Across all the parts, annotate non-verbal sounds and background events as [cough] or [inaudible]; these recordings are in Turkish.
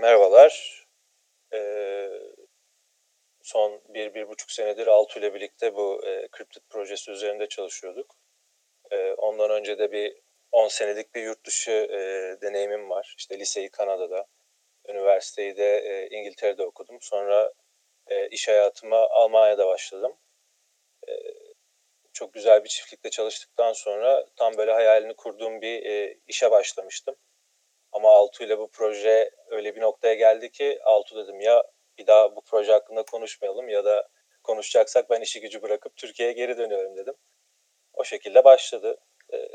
Merhabalar. Ee, son bir, bir buçuk senedir Altu ile birlikte bu e, Cryptid projesi üzerinde çalışıyorduk. E, ondan önce de bir 10 senelik bir yurt dışı e, deneyimim var. İşte liseyi Kanada'da, üniversiteyi de e, İngiltere'de okudum. Sonra e, iş hayatıma Almanya'da başladım. E, çok güzel bir çiftlikte çalıştıktan sonra tam böyle hayalini kurduğum bir e, işe başlamıştım. Ama Altu ile bu proje öyle bir noktaya geldi ki Altu dedim ya bir daha bu proje hakkında konuşmayalım ya da konuşacaksak ben işi gücü bırakıp Türkiye'ye geri dönüyorum dedim. O şekilde başladı. E,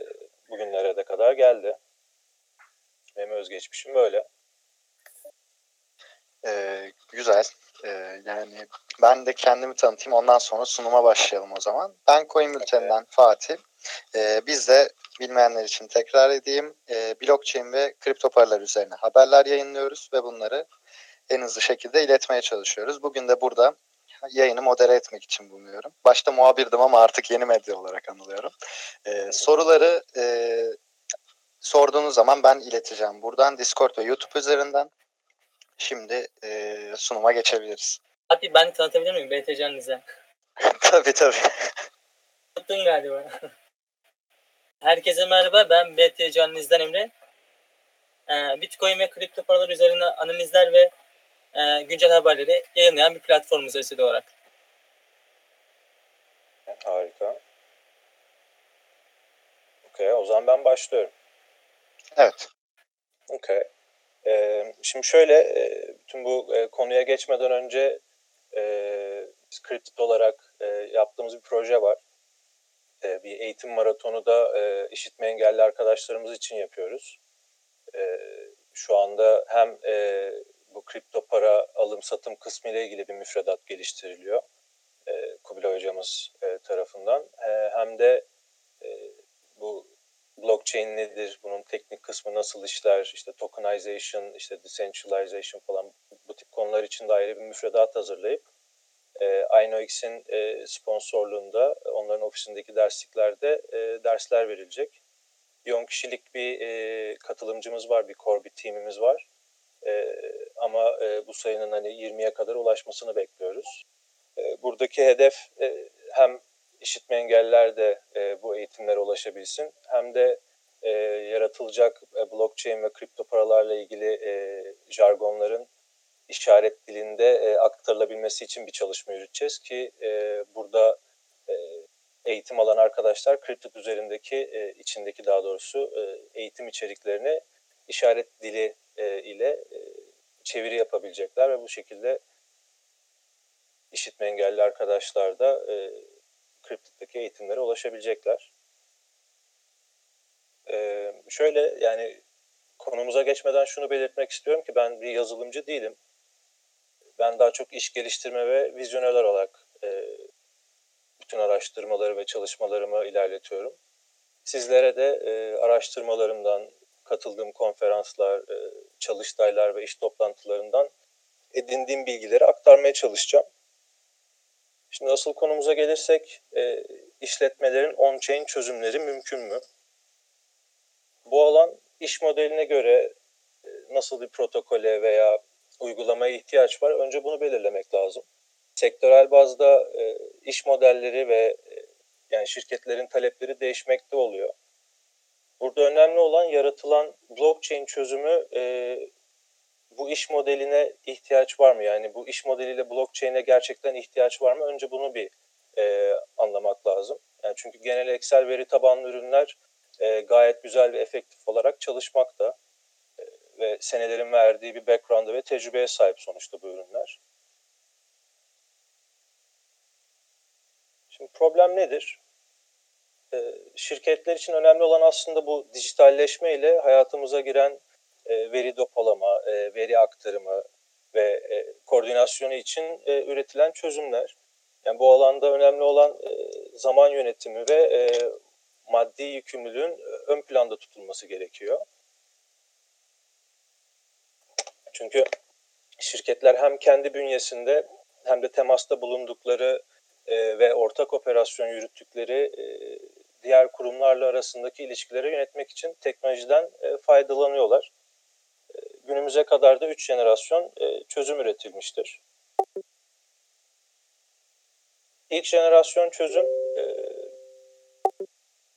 bugünlere de kadar geldi. Benim özgeçmişim böyle. Ee, güzel. Ee, yani ben de kendimi tanıtayım ondan sonra sunuma başlayalım o zaman. Ben Coin Bülten'den okay. Fatih. Ee, biz de bilmeyenler için tekrar edeyim. Ee, blockchain ve kripto paralar üzerine haberler yayınlıyoruz ve bunları en hızlı şekilde iletmeye çalışıyoruz. Bugün de burada yayını modere etmek için bulunuyorum. Başta muhabirdim ama artık yeni medya olarak anılıyorum. Ee, soruları e, sorduğunuz zaman ben ileteceğim. Buradan Discord ve YouTube üzerinden. Şimdi e, sunuma geçebiliriz. Hadi ben tanıtabilir miyim BTC Analiz'e? [laughs] tabii tabii. Tuttun galiba. [laughs] Herkese merhaba ben BTC Analiz'den Emre. Ee, Bitcoin ve kripto paralar üzerine analizler ve e, güncel haberleri yayınlayan bir platformumuz özel olarak. Harika. Okey, o zaman ben başlıyorum. Evet. Okey. Ee, şimdi şöyle, e, bütün bu e, konuya geçmeden önce e, biz Cryptid olarak e, yaptığımız bir proje var. E, bir eğitim maratonu da e, işitme engelli arkadaşlarımız için yapıyoruz. E, şu anda hem e, bu kripto para alım satım kısmı ile ilgili bir müfredat geliştiriliyor. E, Kubilay hocamız tarafından. E, hem de bu blockchain nedir, bunun teknik kısmı nasıl işler, işte tokenization, işte decentralization falan bu tip konular için de ayrı bir müfredat hazırlayıp e, INOX'in e, sponsorluğunda onların ofisindeki dersliklerde e, dersler verilecek. Bir 10 kişilik bir e, katılımcımız var, bir core bir teamimiz var. E, ama e, bu sayının hani 20'ye kadar ulaşmasını bekliyoruz. E, buradaki hedef e, hem işitme engelliler de e, bu eğitimlere ulaşabilsin hem de e, yaratılacak e, blockchain ve kripto paralarla ilgili e, jargonların işaret dilinde e, aktarılabilmesi için bir çalışma yürüteceğiz ki e, burada e, eğitim alan arkadaşlar kripto üzerindeki e, içindeki daha doğrusu e, eğitim içeriklerini işaret dili e, ile e, çeviri yapabilecekler ve bu şekilde işitme engelli arkadaşlar da e, kriptodaki eğitimlere ulaşabilecekler. E, şöyle yani konumuza geçmeden şunu belirtmek istiyorum ki ben bir yazılımcı değilim. Ben daha çok iş geliştirme ve vizyoner olarak e, bütün araştırmaları ve çalışmalarımı ilerletiyorum. Sizlere de e, araştırmalarımdan, katıldığım konferanslar, e, çalıştaylar ve iş toplantılarından edindiğim bilgileri aktarmaya çalışacağım. Şimdi asıl konumuza gelirsek e, işletmelerin on-chain çözümleri mümkün mü? Bu alan iş modeline göre e, nasıl bir protokole veya uygulamaya ihtiyaç var? Önce bunu belirlemek lazım. Sektörel bazda e, iş modelleri ve e, yani şirketlerin talepleri değişmekte oluyor. Burada önemli olan yaratılan blockchain çözümü e, bu iş modeline ihtiyaç var mı? Yani bu iş modeliyle blockchain'e gerçekten ihtiyaç var mı? Önce bunu bir e, anlamak lazım. Yani çünkü genel Excel veri tabanlı ürünler e, gayet güzel ve efektif olarak çalışmakta. E, ve senelerin verdiği bir background'a ve tecrübeye sahip sonuçta bu ürünler. Şimdi problem nedir? E, şirketler için önemli olan aslında bu dijitalleşme ile hayatımıza giren e, veri depolama, e, veri aktarımı ve e, koordinasyonu için e, üretilen çözümler. Yani bu alanda önemli olan e, zaman yönetimi ve e, maddi yükümlülüğün ön planda tutulması gerekiyor. Çünkü şirketler hem kendi bünyesinde hem de temasta bulundukları e, ve ortak operasyon yürüttükleri e, diğer kurumlarla arasındaki ilişkileri yönetmek için teknolojiden e, faydalanıyorlar günümüze kadar da 3 jenerasyon e, çözüm üretilmiştir. İlk jenerasyon çözüm e,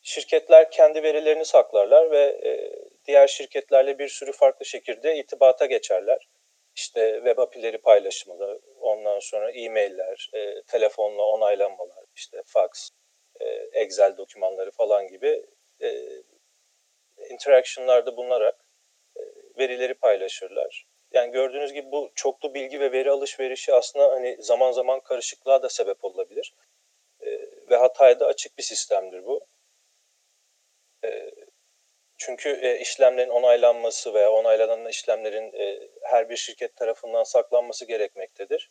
şirketler kendi verilerini saklarlar ve e, diğer şirketlerle bir sürü farklı şekilde itibata geçerler. İşte web apileri paylaşımı, ondan sonra e-mailler, e, telefonla onaylanmalar, işte fax, e, Excel dokümanları falan gibi e, interaction'larda bulunarak e, verileri paylaşırlar. Yani gördüğünüz gibi bu çoklu bilgi ve veri alışverişi aslında hani zaman zaman karışıklığa da sebep olabilir. E, ve hataya da açık bir sistemdir bu. E, çünkü e, işlemlerin onaylanması veya onaylanan işlemlerin e, her bir şirket tarafından saklanması gerekmektedir.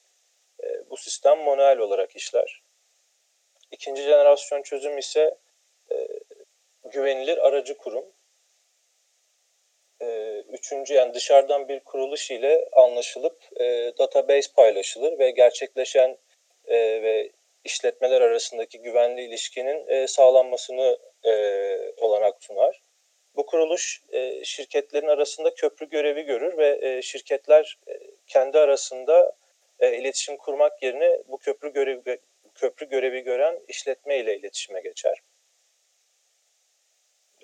E, bu sistem manuel olarak işler. İkinci jenerasyon çözüm ise e, güvenilir aracı kurum. E, üçüncü yani dışarıdan bir kuruluş ile anlaşılıp e, database paylaşılır ve gerçekleşen e, ve işletmeler arasındaki güvenli ilişkinin e, sağlanmasını e, olanak sunar. Bu kuruluş e, şirketlerin arasında köprü görevi görür ve e, şirketler e, kendi arasında e, iletişim kurmak yerine bu köprü görevi köprü görevi gören işletme ile iletişime geçer.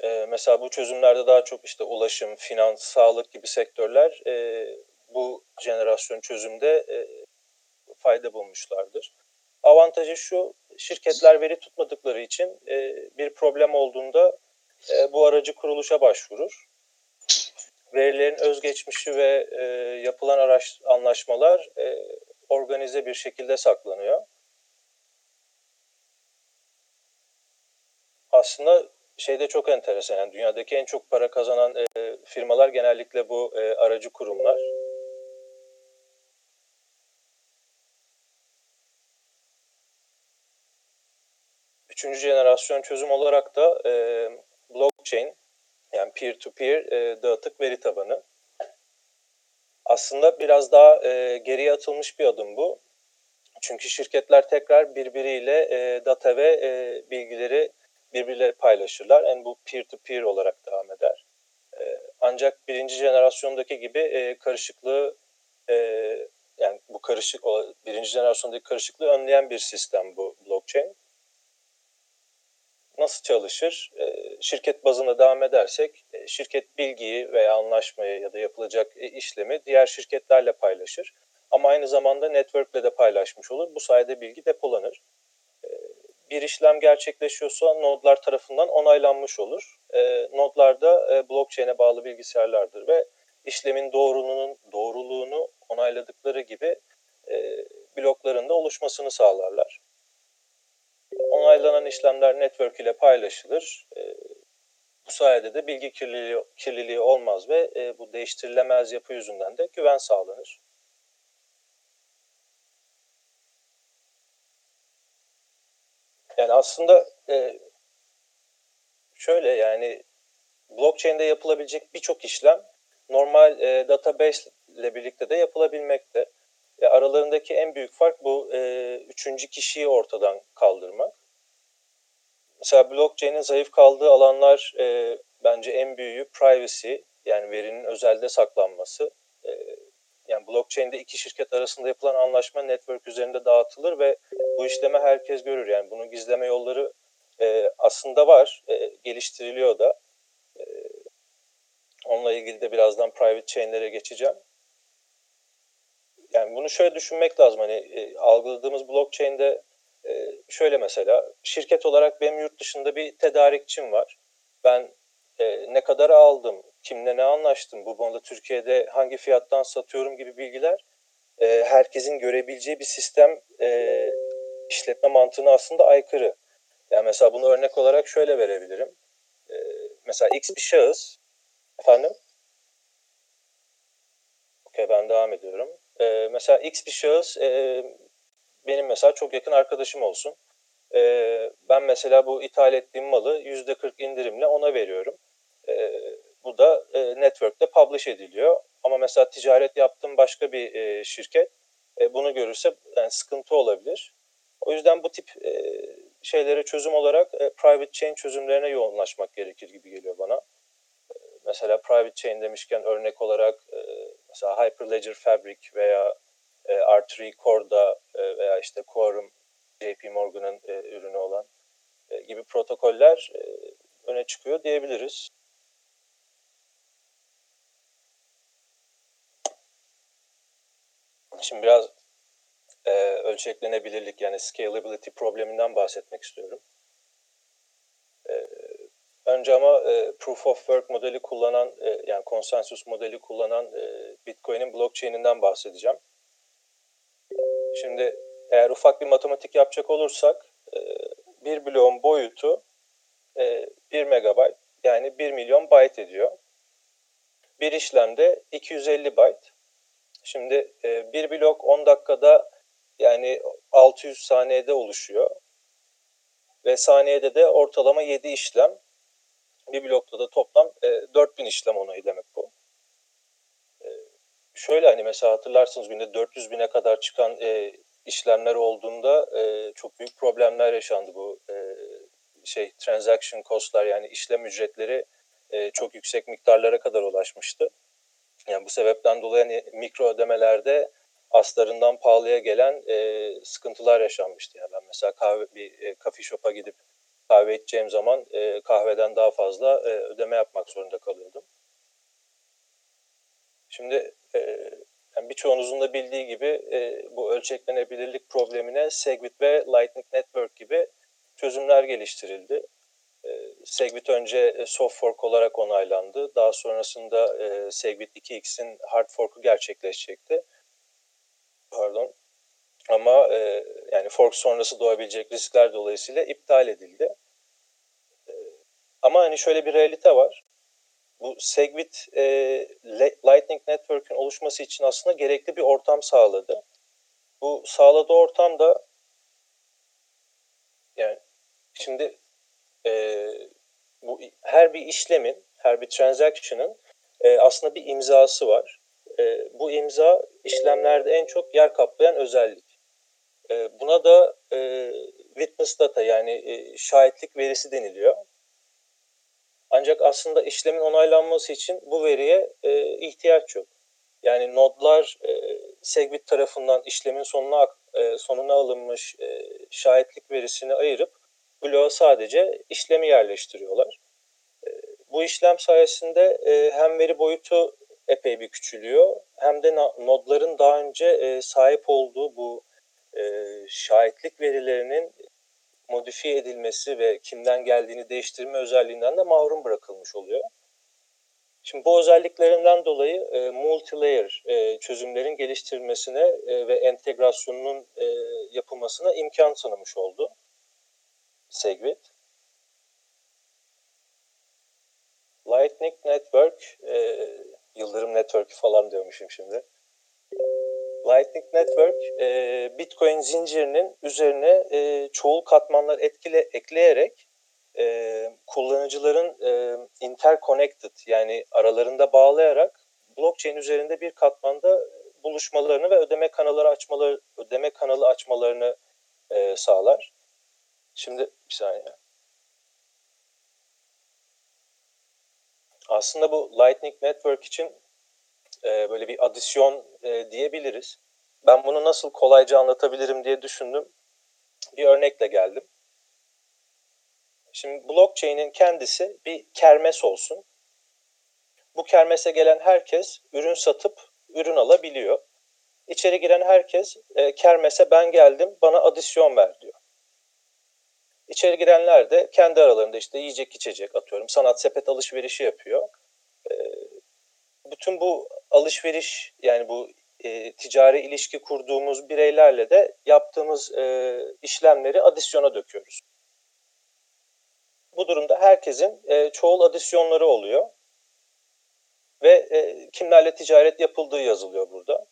E, mesela bu çözümlerde daha çok işte ulaşım, finans, sağlık gibi sektörler e, bu jenerasyon çözümde e, fayda bulmuşlardır. Avantajı şu, şirketler veri tutmadıkları için e, bir problem olduğunda e, bu aracı kuruluşa başvurur. Verilerin özgeçmişi ve e, yapılan araç, anlaşmalar e, organize bir şekilde saklanıyor. Aslında şeyde çok enteresan. Yani dünyadaki en çok para kazanan e, firmalar genellikle bu e, aracı kurumlar. Üçüncü jenerasyon çözüm olarak da e, blockchain yani peer-to-peer -peer, e, dağıtık veri tabanı. Aslında biraz daha e, geriye atılmış bir adım bu. Çünkü şirketler tekrar birbiriyle e, data ve e, bilgileri birbirleri paylaşırlar. Yani bu peer-to-peer -peer olarak devam eder. E, ancak birinci jenerasyondaki gibi e, karışıklığı e, yani bu karışık birinci jenerasyondaki karışıklığı önleyen bir sistem bu blockchain nasıl çalışır? E, şirket bazında devam edersek e, şirket bilgiyi veya anlaşmayı ya da yapılacak e, işlemi diğer şirketlerle paylaşır. Ama aynı zamanda network'le de paylaşmış olur. Bu sayede bilgi depolanır. E, bir işlem gerçekleşiyorsa nodlar tarafından onaylanmış olur. Nodlar da blockchain'e bağlı bilgisayarlardır ve işlemin doğruluğunun doğruluğunu onayladıkları gibi e, bloklarında oluşmasını sağlarlar onaylanan işlemler network ile paylaşılır. Bu sayede de bilgi kirliliği, kirliliği olmaz ve e, bu değiştirilemez yapı yüzünden de güven sağlanır. Yani aslında e, şöyle yani blockchain'de yapılabilecek birçok işlem normal e, database ile birlikte de yapılabilmekte. E, aralarındaki en büyük fark bu e, üçüncü kişiyi ortadan kaldırmak. Mesela blockchain'in zayıf kaldığı alanlar e, bence en büyüğü privacy yani verinin özelde saklanması. E, yani blockchain'de iki şirket arasında yapılan anlaşma network üzerinde dağıtılır ve bu işleme herkes görür. Yani bunun gizleme yolları e, aslında var, e, geliştiriliyor da. E, onunla ilgili de birazdan private chain'lere geçeceğim. Yani bunu şöyle düşünmek lazım. Hani e, algıladığımız blockchain'de e, şöyle mesela şirket olarak benim yurt dışında bir tedarikçim var. Ben e, ne kadar aldım, kimle ne anlaştım, bu konuda Türkiye'de hangi fiyattan satıyorum gibi bilgiler e, herkesin görebileceği bir sistem e, işletme mantığına aslında aykırı. Yani mesela bunu örnek olarak şöyle verebilirim. E, mesela X bir şahıs, efendim? Okey ben devam ediyorum. E, mesela X bir şahıs e, benim mesela çok yakın arkadaşım olsun. E, ben mesela bu ithal ettiğim malı %40 indirimle ona veriyorum. E, bu da e, network'te publish ediliyor. Ama mesela ticaret yaptığım başka bir e, şirket e, bunu görürse yani sıkıntı olabilir. O yüzden bu tip e, şeylere çözüm olarak e, private chain çözümlerine yoğunlaşmak gerekir gibi geliyor bana. E, mesela private chain demişken örnek olarak e, mesela Hyperledger Fabric veya e, R3 Corda e, veya işte Quorum JP Morgan'ın e, ürünü olan e, gibi protokoller e, öne çıkıyor diyebiliriz. Şimdi biraz e, ölçeklenebilirlik yani scalability probleminden bahsetmek istiyorum. E, önce ama e, proof of work modeli kullanan e, yani konsensus modeli kullanan e, Bitcoin'in blockchain'inden bahsedeceğim. Şimdi eğer ufak bir matematik yapacak olursak e, bir bloğun boyutu e, 1 megabayt yani 1 milyon byte ediyor. Bir işlemde 250 byte. Şimdi e, bir blok 10 dakikada yani 600 saniyede oluşuyor. Ve saniyede de ortalama 7 işlem. Bir blokta da toplam e, 4000 işlem onayı demek. E, şöyle hani mesela hatırlarsınız günde 400 bine kadar çıkan e, işlemler olduğunda e, çok büyük problemler yaşandı bu e, şey transaction costlar yani işlem ücretleri e, çok yüksek miktarlara kadar ulaşmıştı. Yani bu sebepten dolayı hani mikro ödemelerde aslarından pahalıya gelen e, sıkıntılar yaşanmıştı. Yani ben mesela kahve bir e, coffee shop'a gidip kahve içeceğim zaman e, kahveden daha fazla e, ödeme yapmak zorunda kalıyordum. Şimdi e, yani birçoğunuzun da bildiği gibi e, bu ölçeklenebilirlik problemine Segwit ve Lightning Network gibi çözümler geliştirildi. E, Segwit önce soft fork olarak onaylandı. Daha sonrasında e, Segwit 2x'in hard fork'u gerçekleşecekti. Pardon. Ama e, yani fork sonrası doğabilecek riskler dolayısıyla iptal edildi. E, ama hani şöyle bir realite var bu Segwit e, Lightning Network'ün oluşması için aslında gerekli bir ortam sağladı. Bu sağladığı ortam da yani şimdi e, bu her bir işlemin, her bir transaction'ın e, aslında bir imzası var. E, bu imza işlemlerde en çok yer kaplayan özellik. E, buna da e, witness data yani e, şahitlik verisi deniliyor. Ancak aslında işlemin onaylanması için bu veriye e, ihtiyaç yok. Yani nodlar e, Segwit tarafından işlemin sonuna e, sonuna alınmış e, şahitlik verisini ayırıp bloğa sadece işlemi yerleştiriyorlar. E, bu işlem sayesinde e, hem veri boyutu epey bir küçülüyor hem de nodların daha önce e, sahip olduğu bu e, şahitlik verilerinin modifiye edilmesi ve kimden geldiğini değiştirme özelliğinden de mahrum bırakılmış oluyor. Şimdi bu özelliklerinden dolayı e, multi-layer e, çözümlerin geliştirilmesine e, ve entegrasyonunun e, yapılmasına imkan tanımış oldu Segwit. Lightning Network, e, Yıldırım Network falan diyormuşum şimdi. Lightning Network e, Bitcoin zincirinin üzerine e, çoğul katmanlar etkile ekleyerek e, kullanıcıların e, interconnected yani aralarında bağlayarak blockchain üzerinde bir katmanda buluşmalarını ve ödeme kanaları açmaları ödeme kanalı açmalarını e, sağlar. Şimdi bir saniye. Aslında bu Lightning Network için e, böyle bir adisyon e, diyebiliriz. Ben bunu nasıl kolayca anlatabilirim diye düşündüm. Bir örnekle geldim. Şimdi blockchain'in kendisi bir kermes olsun. Bu kermese gelen herkes ürün satıp ürün alabiliyor. İçeri giren herkes e, kermese ben geldim bana adisyon ver diyor. İçeri girenler de kendi aralarında işte yiyecek içecek atıyorum sanat sepet alışverişi yapıyor. Bütün bu alışveriş yani bu e, ticari ilişki kurduğumuz bireylerle de yaptığımız e, işlemleri adisyona döküyoruz. Bu durumda herkesin e, çoğul adisyonları oluyor ve e, kimlerle ticaret yapıldığı yazılıyor burada.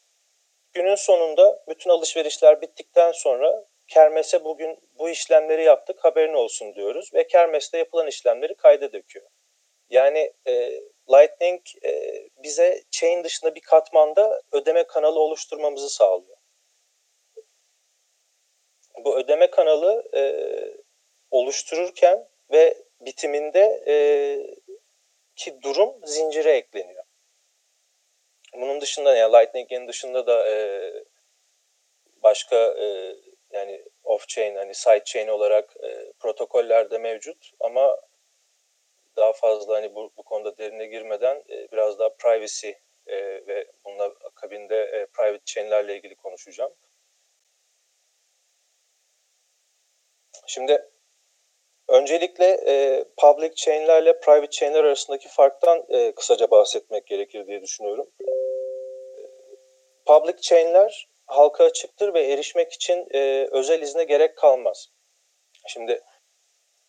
Günün sonunda bütün alışverişler bittikten sonra kermese bugün bu işlemleri yaptık haberin olsun diyoruz ve kermeste yapılan işlemleri kayda döküyor. Yani e, Lightning e, bize chain dışında bir katmanda ödeme kanalı oluşturmamızı sağlıyor. Bu ödeme kanalı e, oluştururken ve bitiminde e, ki durum zincire ekleniyor. Bunun dışında yani Lightning'in dışında da e, başka e, yani off-chain hani side chain olarak e, protokoller de mevcut ama daha fazla hani bu, bu konuda derine girmeden e, biraz daha privacy e, ve bununla akabinde e, private chain'lerle ilgili konuşacağım. Şimdi öncelikle e, public chain'lerle private chain'ler arasındaki farktan e, kısaca bahsetmek gerekir diye düşünüyorum. Public chain'ler halka açıktır ve erişmek için e, özel izne gerek kalmaz. Şimdi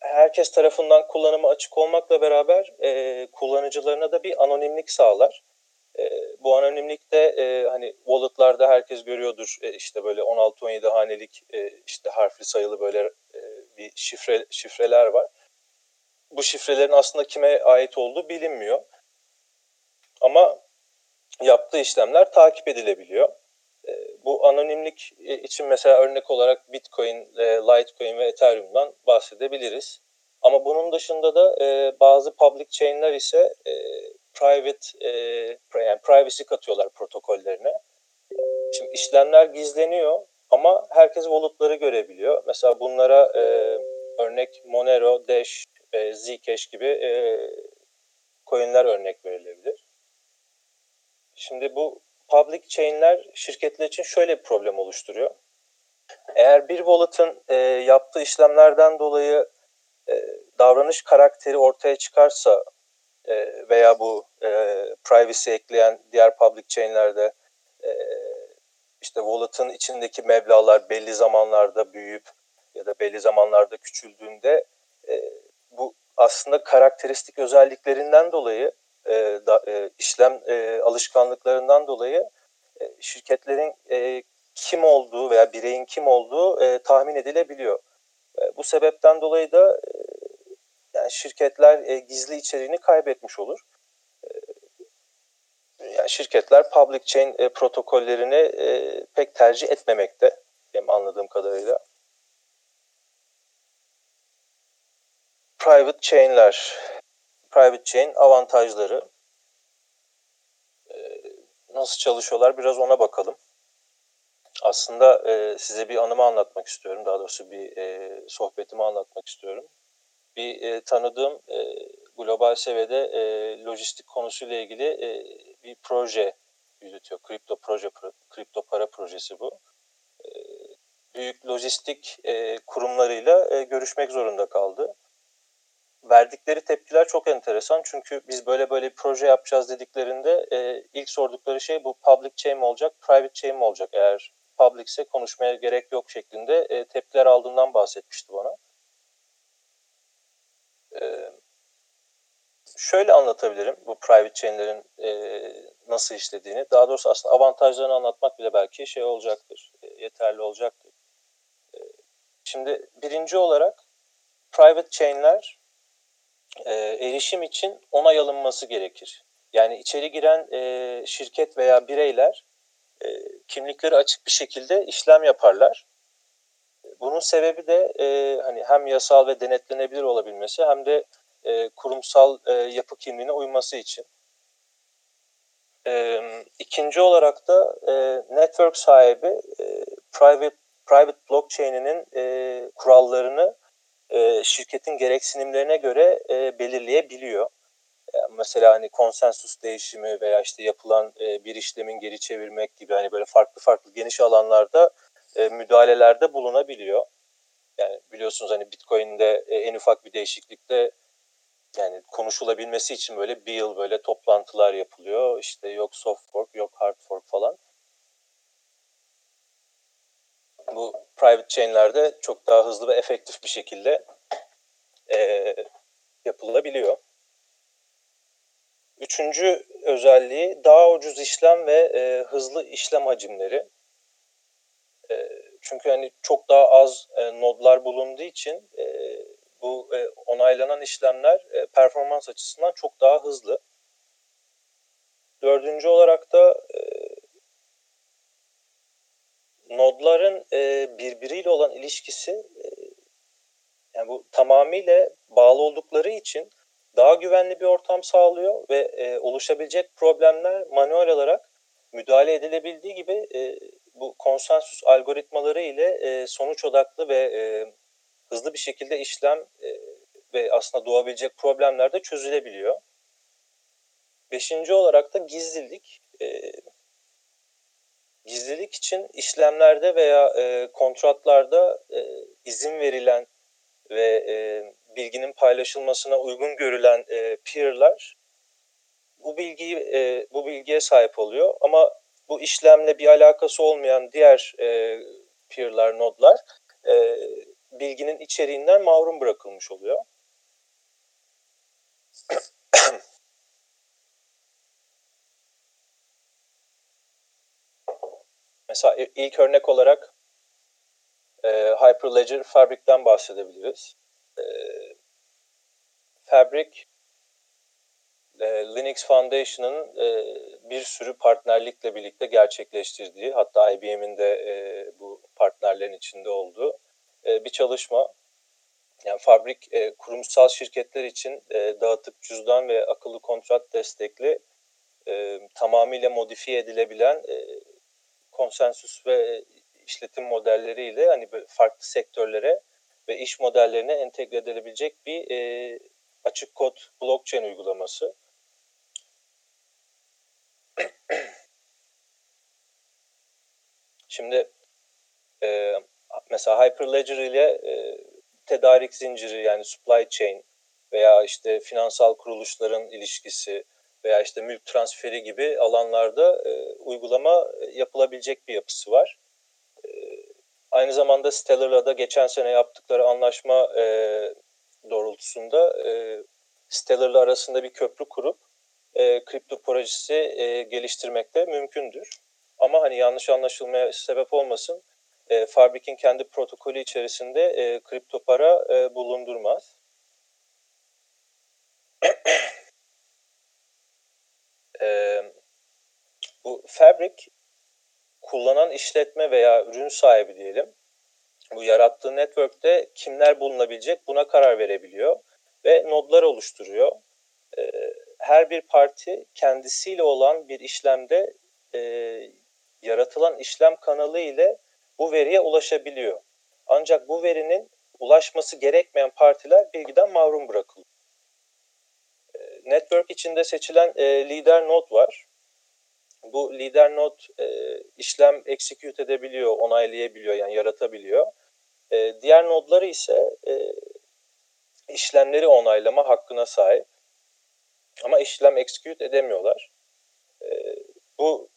herkes tarafından kullanıma açık olmakla beraber e, kullanıcılarına da bir anonimlik sağlar. E, bu anonimlikte e, hani wallet'larda herkes görüyordur e, işte böyle 16-17 hanelik e, işte harfli sayılı böyle e, bir şifre şifreler var. Bu şifrelerin aslında kime ait olduğu bilinmiyor. Ama yaptığı işlemler takip edilebiliyor. E, bu anonimlik için mesela örnek olarak Bitcoin, e, Litecoin ve Ethereum'dan bahsedebiliriz. Ama bunun dışında da e, bazı public chain'ler ise private yani privacy katıyorlar protokollerine. Şimdi işlemler gizleniyor ama herkes wallet'ları görebiliyor. Mesela bunlara örnek Monero, Dash, Zcash gibi coin'ler örnek verilebilir. Şimdi bu public chain'ler şirketler için şöyle bir problem oluşturuyor. Eğer bir wallet'ın e, yaptığı işlemlerden dolayı e, davranış karakteri ortaya çıkarsa e, veya bu e, privacy ekleyen diğer public chain'lerde e, işte wallet'ın içindeki meblalar belli zamanlarda büyüyüp ya da belli zamanlarda küçüldüğünde e, bu aslında karakteristik özelliklerinden dolayı e, da, e, işlem e, alışkanlıklarından dolayı e, şirketlerin e, kim olduğu veya bireyin kim olduğu e, tahmin edilebiliyor. E, bu sebepten dolayı da e, yani şirketler e, gizli içeriğini kaybetmiş olur. E, yani şirketler public chain e, protokollerini e, pek tercih etmemekte benim anladığım kadarıyla. Private chain'ler private chain avantajları e, nasıl çalışıyorlar biraz ona bakalım. Aslında e, size bir anımı anlatmak istiyorum. Daha doğrusu bir e, sohbetimi anlatmak istiyorum. Bir e, tanıdığım global seviyede e, lojistik konusuyla ilgili bir proje yürütüyor. Kripto proje, kripto para projesi bu. Büyük lojistik kurumlarıyla görüşmek zorunda kaldı verdikleri tepkiler çok enteresan. Çünkü biz böyle böyle bir proje yapacağız dediklerinde e, ilk sordukları şey bu public chain mi olacak, private chain mi olacak? Eğer public ise konuşmaya gerek yok şeklinde e, tepkiler aldığından bahsetmişti bana. E, şöyle anlatabilirim bu private chain'lerin e, nasıl işlediğini. Daha doğrusu aslında avantajlarını anlatmak bile belki şey olacaktır, e, yeterli olacaktır. E, şimdi birinci olarak private chain'ler e, erişim için onay alınması gerekir. Yani içeri giren e, şirket veya bireyler e, kimlikleri açık bir şekilde işlem yaparlar. Bunun sebebi de e, hani hem yasal ve denetlenebilir olabilmesi hem de e, kurumsal e, yapı kimliğine uyması için. E, ikinci olarak da e, network sahibi e, private private blockchain'inin e, kurallarını e, şirketin gereksinimlerine göre e, belirleyebiliyor. E, mesela hani konsensus değişimi veya işte yapılan bir işlemin geri çevirmek gibi hani böyle farklı farklı geniş alanlarda müdahalelerde bulunabiliyor. Yani biliyorsunuz hani Bitcoin'de en ufak bir değişiklikte yani konuşulabilmesi için böyle bir yıl böyle toplantılar yapılıyor. İşte yok soft fork, yok hard fork falan bu private chain'lerde çok daha hızlı ve efektif bir şekilde e, yapılabiliyor. Üçüncü özelliği daha ucuz işlem ve e, hızlı işlem hacimleri. E, çünkü hani çok daha az e, nodlar bulunduğu için e, bu e, onaylanan işlemler e, performans açısından çok daha hızlı. Dördüncü olarak da e, nodların e, birbiriyle olan ilişkisi e, yani bu tamamıyla bağlı oldukları için daha güvenli bir ortam sağlıyor ve e, oluşabilecek problemler manuel olarak müdahale edilebildiği gibi e, bu konsensus algoritmaları ile e, sonuç odaklı ve e, hızlı bir şekilde işlem e, ve aslında doğabilecek problemler de çözülebiliyor. Beşinci olarak da gizlilik. E, gizlilik için işlemlerde veya e, kontratlarda e, izin verilen ve e, bilginin paylaşılmasına uygun görülen e, peer'lar bu bilgiyi e, bu bilgiye sahip oluyor ama bu işlemle bir alakası olmayan diğer e, peer'lar, nodlar e, bilginin içeriğinden mahrum bırakılmış oluyor. [clears throat] [clears throat] Mesela ilk örnek olarak e, Hyperledger Fabric'ten bahsedebiliriz. E, Fabric e, Linux Foundation'ın e, bir sürü partnerlikle birlikte gerçekleştirdiği, hatta IBM'in de e, bu partnerlerin içinde olduğu e, bir çalışma. Yani Fabric e, kurumsal şirketler için e, dağıtık cüzdan ve akıllı kontrat destekli e, tamamıyla modifiye edilebilen e, konsensus ve işletim modelleriyle hani böyle farklı sektörlere ve iş modellerine entegre edilebilecek bir e, açık kod blockchain uygulaması. [clears throat] Şimdi e, mesela Hyperledger ile e, tedarik zinciri yani supply chain veya işte finansal kuruluşların ilişkisi veya işte mülk transferi gibi alanlarda e, uygulama yapılabilecek bir yapısı var. E, aynı zamanda Stellar'la da geçen sene yaptıkları anlaşma e, doğrultusunda e, Stellar'la arasında bir köprü kurup e, kripto projesi e, geliştirmek de mümkündür. Ama hani yanlış anlaşılmaya sebep olmasın, e, Fabric'in kendi protokolü içerisinde e, kripto para e, bulundurmaz. [clears throat] e, bu Fabric kullanan işletme veya ürün sahibi diyelim bu yarattığı network'te kimler bulunabilecek buna karar verebiliyor ve nodlar oluşturuyor. E, her bir parti kendisiyle olan bir işlemde e, yaratılan işlem kanalı ile bu veriye ulaşabiliyor. Ancak bu verinin ulaşması gerekmeyen partiler bilgiden mahrum bırakılıyor. Network içinde seçilen e, lider node var. Bu lider node e, işlem execute edebiliyor, onaylayabiliyor yani yaratabiliyor. E, diğer nodları ise e, işlemleri onaylama hakkına sahip. Ama işlem execute edemiyorlar. E, bu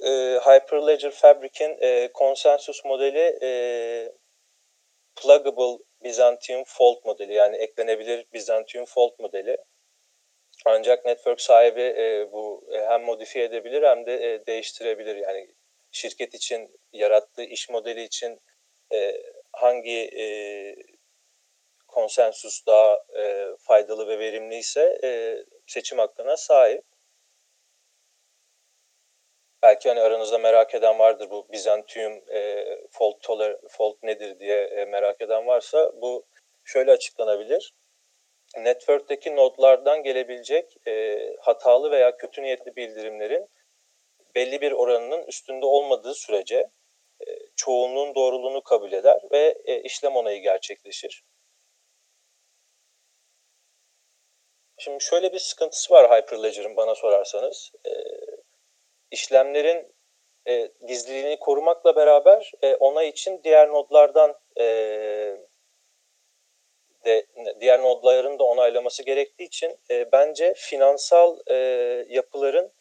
e, Hyperledger Fabric'in e, konsensus modeli e, pluggable Byzantium fault modeli yani eklenebilir Byzantium fault modeli. Ancak network sahibi e, bu e, hem modifiye edebilir hem de e, değiştirebilir. Yani şirket için yarattığı iş modeli için e, hangi e, konsensus daha e, faydalı ve verimliyse e, seçim hakkına sahip. Belki hani aranızda merak eden vardır bu Bizantium e, fault, toler, fault nedir diye e, merak eden varsa bu şöyle açıklanabilir. Network'teki nodlardan gelebilecek e, hatalı veya kötü niyetli bildirimlerin belli bir oranının üstünde olmadığı sürece e, çoğunluğun doğruluğunu kabul eder ve e, işlem onayı gerçekleşir. Şimdi şöyle bir sıkıntısı var Hyperledger'ın bana sorarsanız. E, işlemlerin e, gizliliğini korumakla beraber e, onay için diğer nodlardan e, de diğer nodların da onaylaması gerektiği için e, bence finansal e, yapıların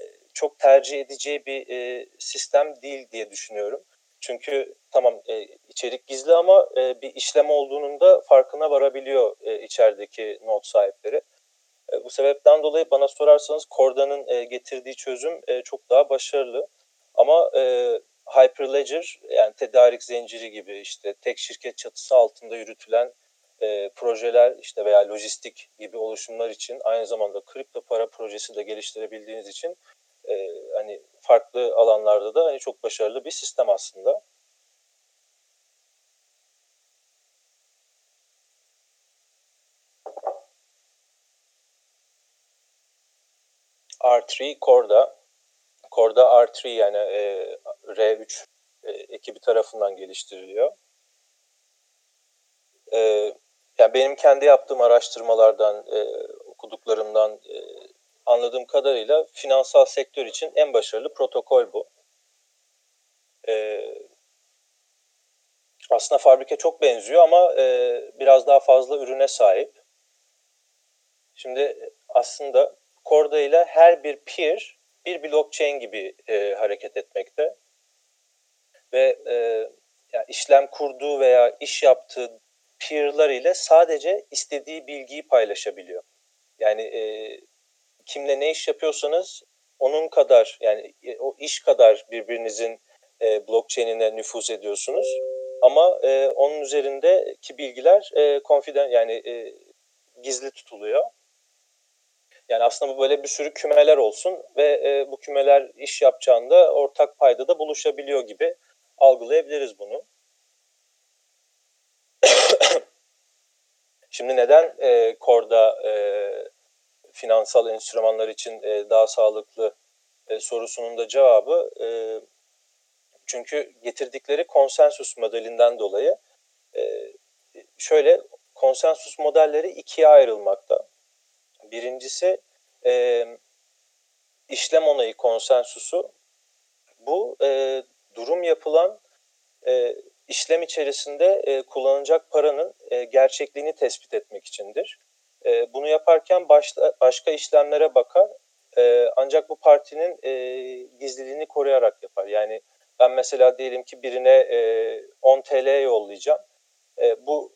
e, çok tercih edeceği bir e, sistem değil diye düşünüyorum. Çünkü tamam e, içerik gizli ama e, bir işlem olduğunun da farkına varabiliyor e, içerideki node sahipleri. E, bu sebepten dolayı bana sorarsanız Corda'nın e, getirdiği çözüm e, çok daha başarılı. Ama e, Hyperledger yani tedarik zinciri gibi işte tek şirket çatısı altında yürütülen e, projeler işte veya lojistik gibi oluşumlar için aynı zamanda kripto para projesi de geliştirebildiğiniz için e, hani farklı alanlarda da hani çok başarılı bir sistem aslında. R3 Corda. Corda R3 yani e, R3 e, ekibi tarafından geliştiriliyor. E, yani benim kendi yaptığım araştırmalardan, e, okuduklarımdan e, anladığım kadarıyla finansal sektör için en başarılı protokol bu. E, aslında fabrike çok benziyor ama e, biraz daha fazla ürüne sahip. Şimdi aslında Corda ile her bir peer bir blockchain gibi e, hareket etmekte ve e, yani işlem kurduğu veya iş yaptığı peer'lar ile sadece istediği bilgiyi paylaşabiliyor. Yani e, kimle ne iş yapıyorsanız onun kadar yani e, o iş kadar birbirinizin e, blockchain'ine nüfuz ediyorsunuz. Ama e, onun üzerindeki bilgiler e, confident yani e, gizli tutuluyor. Yani aslında bu böyle bir sürü kümeler olsun ve e, bu kümeler iş yapacağında ortak payda da buluşabiliyor gibi algılayabiliriz bunu. [coughs] Şimdi neden e, Core'da e, finansal enstrümanlar için e, daha sağlıklı e, sorusunun da cevabı e, çünkü getirdikleri konsensus modelinden dolayı e, şöyle konsensus modelleri ikiye ayrılmakta. Birincisi e, işlem onayı konsensusu. Bu e, durum yapılan e, işlem içerisinde e, kullanılacak paranın e, gerçekliğini tespit etmek içindir. E, bunu yaparken başla, başka işlemlere bakar e, ancak bu partinin e, gizliliğini koruyarak yapar. Yani ben mesela diyelim ki birine e, 10 TL yollayacağım. E, bu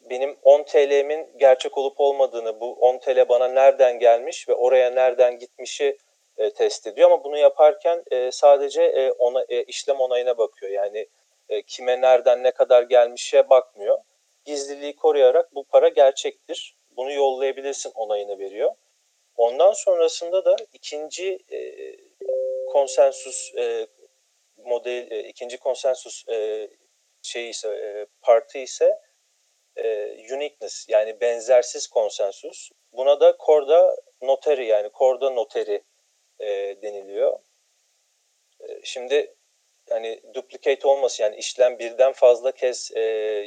benim 10 TL'min gerçek olup olmadığını, bu 10 TL bana nereden gelmiş ve oraya nereden gitmişi e, test ediyor. Ama bunu yaparken e, sadece e, ona e, işlem onayına bakıyor. Yani e, kime nereden ne kadar gelmişe bakmıyor. Gizliliği koruyarak bu para gerçektir. Bunu yollayabilirsin onayını veriyor. Ondan sonrasında da ikinci e, konsensus e, model, e, ikinci konsensus e, şey ise e, parti ise e, uniqueness yani benzersiz konsensus. Buna da Corda noteri yani Corda noteri e, deniliyor. E, şimdi hani duplicate olması yani işlem birden fazla kez e,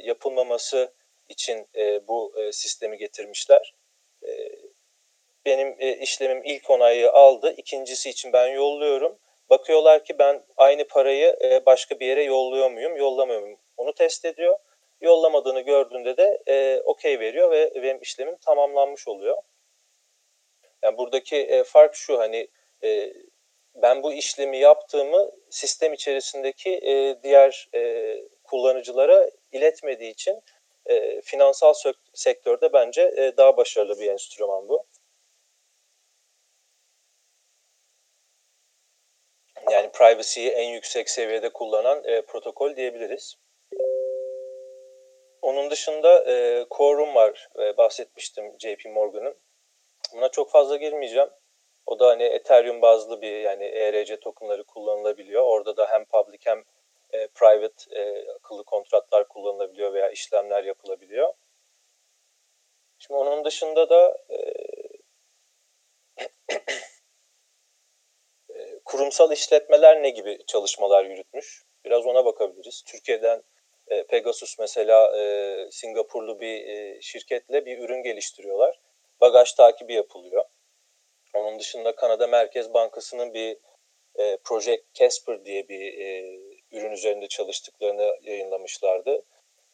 yapılmaması için e, bu e, sistemi getirmişler. E, benim e, işlemim ilk onayı aldı. İkincisi için ben yolluyorum. Bakıyorlar ki ben aynı parayı e, başka bir yere yolluyor muyum, yollamıyor muyum? Onu test ediyor yollamadığını gördüğünde de e, okey veriyor ve benim işlemim tamamlanmış oluyor. Yani buradaki e, fark şu hani e, ben bu işlemi yaptığımı sistem içerisindeki e, diğer e, kullanıcılara iletmediği için e, finansal sektörde bence e, daha başarılı bir enstrüman bu. Yani privacy'yi en yüksek seviyede kullanan e, protokol diyebiliriz. Onun dışında e, Quorum var. E, bahsetmiştim JP Morgan'ın. Buna çok fazla girmeyeceğim. O da hani Ethereum bazlı bir yani ERC tokenları kullanılabiliyor. Orada da hem public hem e, private e, akıllı kontratlar kullanılabiliyor veya işlemler yapılabiliyor. Şimdi onun dışında da e, [coughs] e kurumsal işletmeler ne gibi çalışmalar yürütmüş? Biraz ona bakabiliriz. Türkiye'den e, Pegasus mesela e, Singapurlu bir e, şirketle bir ürün geliştiriyorlar. Bagaj takibi yapılıyor. Onun dışında Kanada Merkez Bankası'nın bir e, Project Casper diye bir e, ürün üzerinde çalıştıklarını yayınlamışlardı.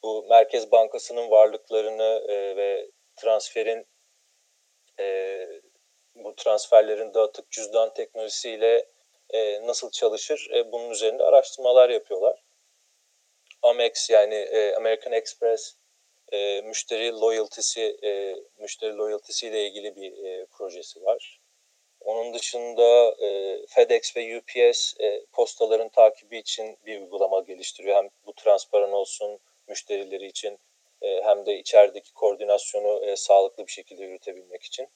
Bu Merkez Bankası'nın varlıklarını e, ve transferin e, bu transferlerin dağıtık cüzdan teknolojisiyle e, nasıl çalışır e, bunun üzerinde araştırmalar yapıyorlar. Amex yani e, American Express e, müşteri loyalty'si e, müşteri loyalty'si ile ilgili bir e, projesi var. Onun dışında e, FedEx ve UPS e, postaların takibi için bir uygulama geliştiriyor. Hem bu transparan olsun müşterileri için e, hem de içerideki koordinasyonu e, sağlıklı bir şekilde yürütebilmek için.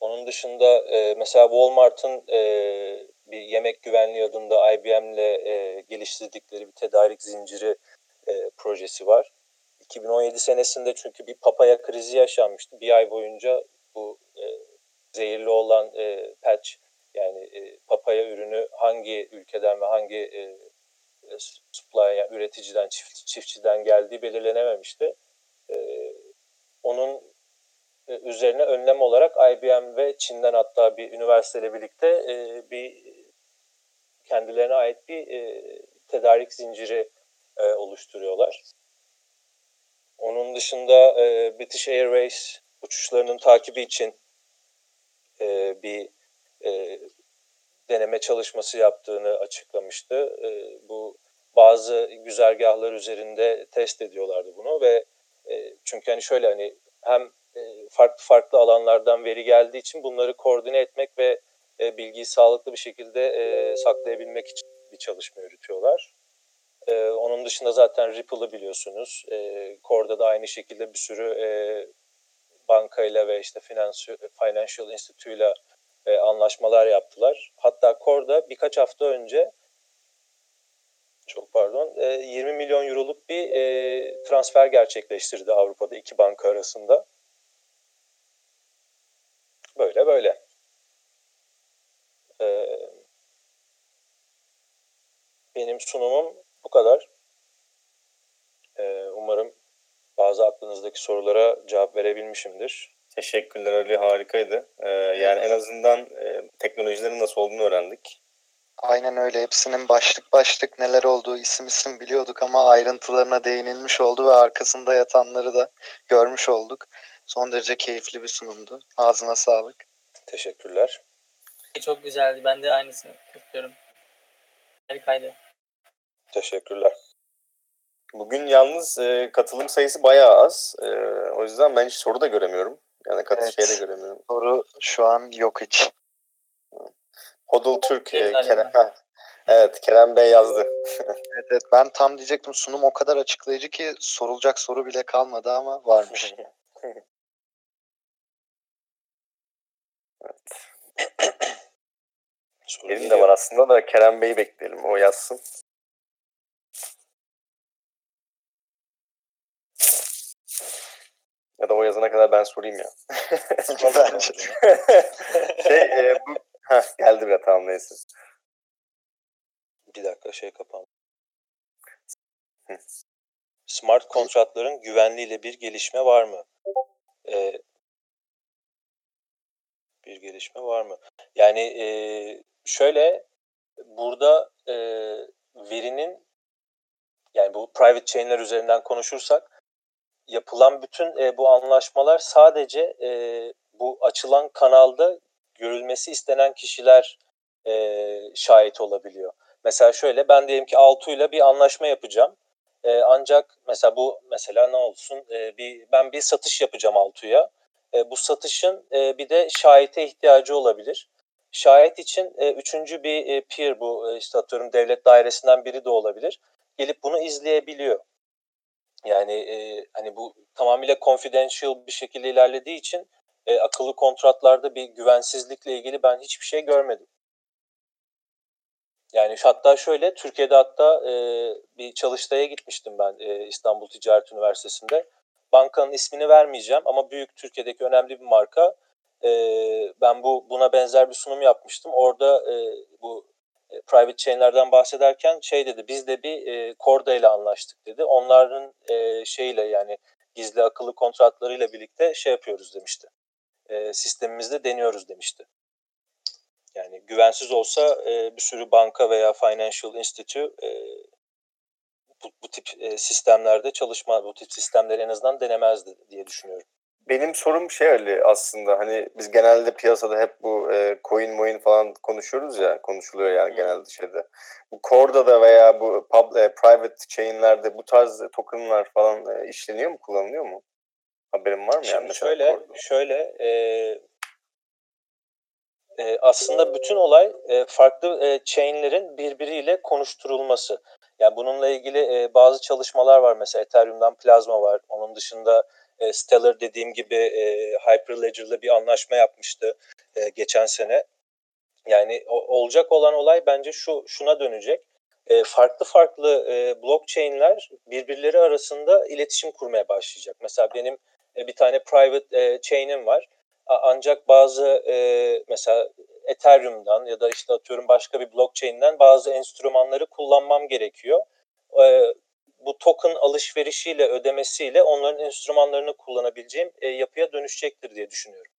Onun dışında e, mesela Walmart'ın e, bir yemek güvenliği adında IBM'le e, geliştirdikleri bir tedarik zinciri e, projesi var. 2017 senesinde çünkü bir papaya krizi yaşanmıştı. Bir ay boyunca bu zehirli olan e, patch yani e, papaya ürünü hangi ülkeden ve hangi e, supply yani üreticiden, çift, çiftçiden geldiği belirlenememişti. E, onun e, üzerine önlem olarak IBM ve Çin'den hatta bir üniversiteyle birlikte e, bir kendilerine ait bir e, tedarik zinciri e, oluşturuyorlar. Onun dışında e, British Airways uçuşlarının takibi için e, bir e, deneme çalışması yaptığını açıklamıştı. E, bu bazı güzergahlar üzerinde test ediyorlardı bunu ve e, çünkü hani şöyle hani hem e, farklı farklı alanlardan veri geldiği için bunları koordine etmek ve e, bilgiyi sağlıklı bir şekilde e, saklayabilmek için bir çalışma yürütüyorlar. E, onun dışında zaten Ripple'ı biliyorsunuz. E, Core'da da aynı şekilde bir sürü e, bankayla ve işte Financial, Financial Institute'uyla e, anlaşmalar yaptılar. Hatta Core'da birkaç hafta önce çok pardon 20 milyon euroluk bir e, transfer gerçekleştirdi Avrupa'da iki banka arasında. Böyle böyle. Ee, benim sunumum bu kadar. Ee, umarım bazı aklınızdaki sorulara cevap verebilmişimdir. Teşekkürler Ali harikaydı. Ee, yani en azından e, teknolojilerin nasıl olduğunu öğrendik. Aynen öyle. Hepsinin başlık başlık neler olduğu isim isim biliyorduk ama ayrıntılarına değinilmiş oldu ve arkasında yatanları da görmüş olduk. Son derece keyifli bir sunumdu. Ağzına sağlık. Teşekkürler. Çok güzeldi. Ben de aynısını yapıyorum. Harikaydı. Teşekkürler. Bugün yalnız e, katılım sayısı bayağı az. E, o yüzden ben hiç soru da göremiyorum. Yani katı Evet. şey de göremiyorum. Soru şu an yok hiç. Hodl Türk, e, Kerem, evet Kerem Bey yazdı. [laughs] Evet, evet, ben tam diyecektim sunum o kadar açıklayıcı ki sorulacak soru bile kalmadı ama varmış. [laughs] Benim de var aslında da Kerem Bey'i bekleyelim. O yazsın. Ya da o yazana kadar ben sorayım ya. [laughs] Bence. [laughs] şey, e, bu... Heh, geldi bile tamam neyse. Bir dakika şey kapandı. Hı. Smart kontratların güvenliğiyle bir gelişme var mı? Ee, bir gelişme var mı? Yani e, şöyle burada e, verinin yani bu private chain'ler üzerinden konuşursak yapılan bütün e, bu anlaşmalar sadece e, bu açılan kanalda görülmesi istenen kişiler e, şahit olabiliyor. Mesela şöyle ben diyelim ki Altu'yla bir anlaşma yapacağım. E, ancak mesela bu mesela ne olsun e, bir ben bir satış yapacağım Altu'ya. E, bu satışın e, bir de şahite ihtiyacı olabilir. Şahit için e, üçüncü bir e, peer bu e, işte atıyorum devlet dairesinden biri de olabilir. Gelip bunu izleyebiliyor. Yani e, hani bu tamamıyla confidential bir şekilde ilerlediği için e, akıllı kontratlarda bir güvensizlikle ilgili ben hiçbir şey görmedim. Yani hatta şöyle Türkiye'de hatta e, bir çalıştaya gitmiştim ben e, İstanbul Ticaret Üniversitesi'nde. Bankanın ismini vermeyeceğim ama büyük Türkiye'deki önemli bir marka. E, ben bu buna benzer bir sunum yapmıştım. Orada e, bu private chain'lerden bahsederken şey dedi biz de bir e, Corda ile anlaştık dedi. Onların e, şeyle yani gizli akıllı kontratlarıyla birlikte şey yapıyoruz demişti. E, sistemimizde deniyoruz demişti. Yani güvensiz olsa e, bir sürü banka veya financial institute e, bu, bu tip e, sistemlerde çalışma, bu tip sistemleri en azından denemezdi diye düşünüyorum. Benim sorum şey Ali aslında hani biz genelde piyasada hep bu e, coin moin falan konuşuyoruz ya konuşuluyor yani genelde şeyde. Bu Corda'da veya bu pub, e, private chain'lerde bu tarz tokenlar falan e, işleniyor mu kullanılıyor mu? Haberin var mı yani Şimdi mesela şöyle, Corda? şöyle e, e, aslında bütün olay e, farklı e, chain'lerin birbiriyle konuşturulması. Yani bununla ilgili e, bazı çalışmalar var. Mesela Ethereum'dan Plasma var. Onun dışında e, Stellar dediğim gibi e, Hyperledger'la bir anlaşma yapmıştı e, geçen sene. Yani o, olacak olan olay bence şu şuna dönecek. E, farklı farklı e, blockchain'ler birbirleri arasında iletişim kurmaya başlayacak. Mesela benim e, bir tane private e, chain'im var. ancak bazı e, mesela Ethereum'dan ya da işte atıyorum başka bir blockchain'den bazı enstrümanları kullanmam gerekiyor. E, bu token alışverişiyle ödemesiyle onların enstrümanlarını kullanabileceğim e, yapıya dönüşecektir diye düşünüyorum.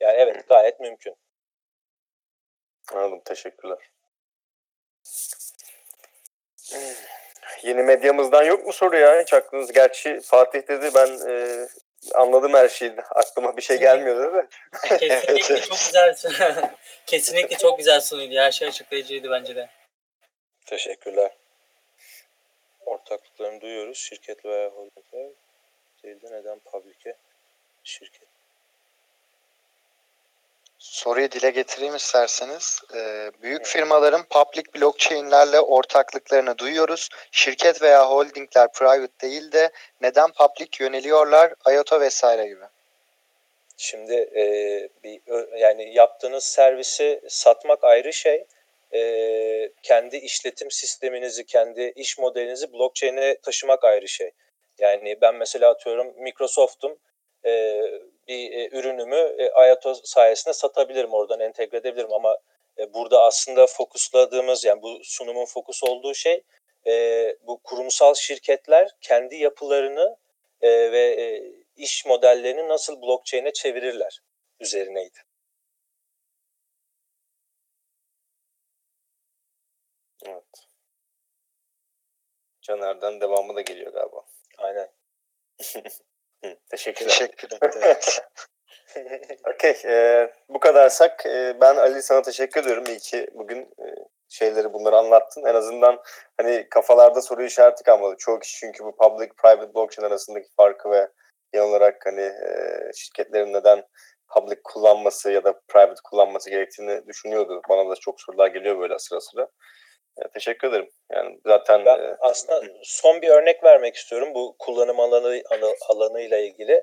Yani evet gayet mümkün. Anladım. Teşekkürler. Yeni medyamızdan yok mu soru ya? Hiç aklınız. Gerçi Fatih dedi ben e, anladım her şeyi. Aklıma bir şey gelmiyordu da. [laughs] Kesinlikle çok güzel. [laughs] Kesinlikle çok güzel sunuydu. Her şey açıklayıcıydı bence de. Teşekkürler. Ortaklıklarını duyuyoruz. Şirket veya holdingler değil de neden public'e şirket? Soruyu dile getireyim isterseniz. Ee, büyük firmaların public blockchain'lerle ortaklıklarını duyuyoruz. Şirket veya holdingler private değil de neden public yöneliyorlar? IOTA vesaire gibi. Şimdi e, bir yani yaptığınız servisi satmak ayrı şey. E, kendi işletim sisteminizi, kendi iş modelinizi blockchain'e taşımak ayrı şey. Yani ben mesela atıyorum Microsoft'um e, bir e, ürünümü e, IOTA sayesinde satabilirim, oradan entegre edebilirim ama e, burada aslında fokusladığımız yani bu sunumun fokus olduğu şey e, bu kurumsal şirketler kendi yapılarını e, ve e, iş modellerini nasıl blockchain'e çevirirler üzerineydi. Evet. Caner'den devamı da geliyor galiba. Aynen. [laughs] Teşekkürler. Teşekkür ederiz. [laughs] Okey. E, bu kadarsak e, ben Ali sana teşekkür ediyorum. İyi ki bugün e, şeyleri bunları anlattın. En azından hani kafalarda soru işareti kalmadı. Çoğu kişi çünkü bu public private blockchain arasındaki farkı ve genel olarak hani e, şirketlerin neden public kullanması ya da private kullanması gerektiğini düşünüyordu. Bana da çok sorular geliyor böyle sıra sıra. E, teşekkür ederim. Yani zaten ben e, aslında son bir örnek vermek istiyorum bu kullanım alanı alanıyla ilgili.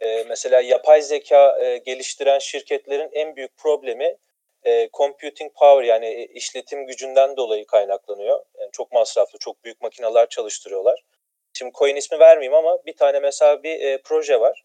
E, mesela yapay zeka e, geliştiren şirketlerin en büyük problemi e, computing power yani e, işletim gücünden dolayı kaynaklanıyor. Yani çok masraflı, çok büyük makineler çalıştırıyorlar. Şimdi coin ismi vermeyeyim ama bir tane mesela bir e, proje var.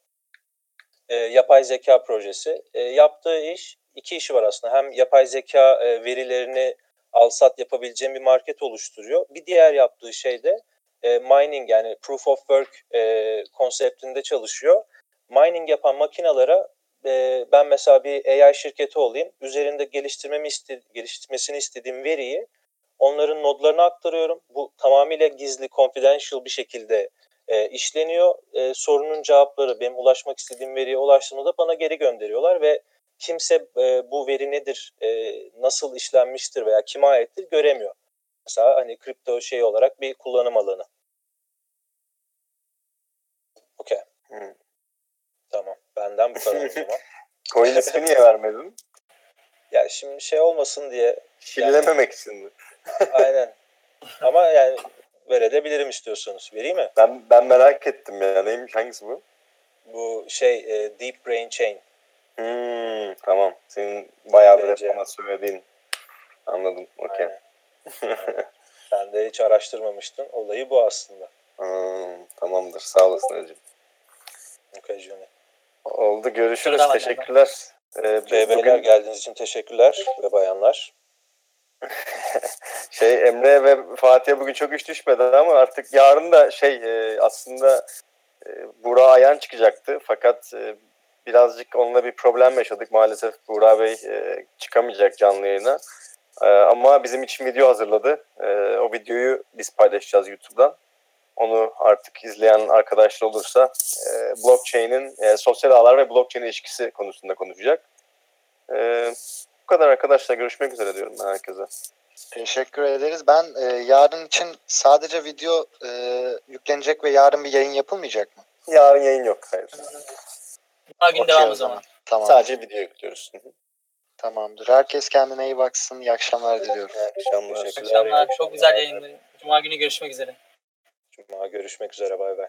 E, yapay zeka projesi. E, yaptığı iş, iki işi var aslında. Hem yapay zeka e, verilerini alsat yapabileceğim bir market oluşturuyor. Bir diğer yaptığı şey de e, mining yani proof of work e, konseptinde çalışıyor. Mining yapan makinalara e, ben mesela bir AI şirketi olayım. Üzerinde geliştirmemi iste, geliştirmesini istediğim veriyi onların nodlarına aktarıyorum. Bu tamamıyla gizli, confidential bir şekilde e, işleniyor. E, sorunun cevapları benim ulaşmak istediğim veriye ulaştığında da bana geri gönderiyorlar ve kimse e, bu veri nedir, e, nasıl işlenmiştir veya kime aittir göremiyor. Mesela hani kripto şey olarak bir kullanım alanı. Okey. Hmm. Tamam. Benden bu kadar o [laughs] zaman. coin ismi niye vermedin? [laughs] Ya şimdi şey olmasın diye. Şillememek için mi? [laughs] Aynen. Ama yani verebilirim istiyorsanız. Vereyim mi? Ben ben merak ettim ya. Neymiş hangisi bu? Bu şey e, Deep Brain Chain. Hmm, tamam. Senin bayağıdır hep bana söylediğin. Anladım. Okey. Sen de hiç araştırmamıştın. Olayı bu aslında. Hmm, tamamdır. Sağ olasın Hacım. Okay, Johnny. Oldu. Görüşürüz. Şuradan Teşekkürler. Ee, Beyler bugün geldiğiniz için teşekkürler ve bayanlar. [laughs] şey Emre ve Fatih'e bugün çok iş düşmedi ama artık yarın da şey e, aslında e, Burak Ayan çıkacaktı. Fakat e, birazcık onunla bir problem yaşadık. Maalesef Burak Bey e, çıkamayacak canlı yayına. E, ama bizim için video hazırladı. E, o videoyu biz paylaşacağız YouTube'dan. Onu artık izleyen arkadaşlar olursa e, blockchain'in e, sosyal ağlar ve blockchain ilişkisi konusunda konuşacak. E, bu kadar arkadaşlar. Görüşmek üzere diyorum ben herkese. Teşekkür ederiz. Ben e, yarın için sadece video e, yüklenecek ve yarın bir yayın yapılmayacak mı? Yarın yayın yok. Hayır. Cuma günü Okey devam o zaman. Tamam. Sadece video yüklüyoruz. Tamamdır. Herkes kendine iyi baksın. İyi akşamlar diliyorum. İyi akşamlar. Teşekkürler. Akşamlar. Çok güzel yayınlar. Cuma günü görüşmek üzere. Cuma görüşmek üzere. Bay bay.